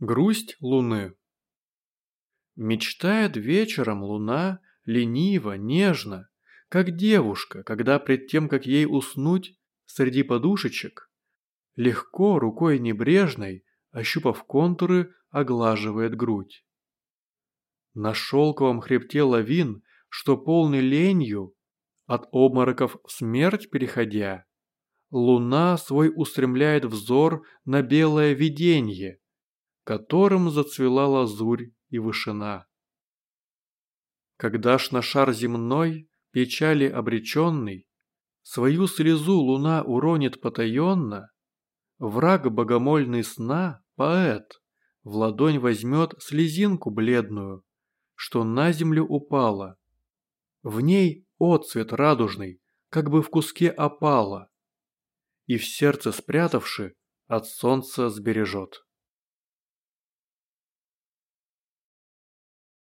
Грусть луны. Мечтает вечером луна лениво, нежно, как девушка, когда пред тем, как ей уснуть, среди подушечек, легко, рукой небрежной, ощупав контуры, оглаживает грудь. На шелковом хребте лавин, что полный ленью, от обмороков в смерть переходя, луна свой устремляет взор на белое виденье, которым зацвела лазурь и вышина. Когда ж на шар земной, печали обреченный, свою слезу луна уронит потаенно, враг богомольный сна, поэт, в ладонь возьмет слезинку бледную, что на землю упала. В ней отцвет радужный, как бы в куске опала, и в сердце спрятавши, от солнца сбережет.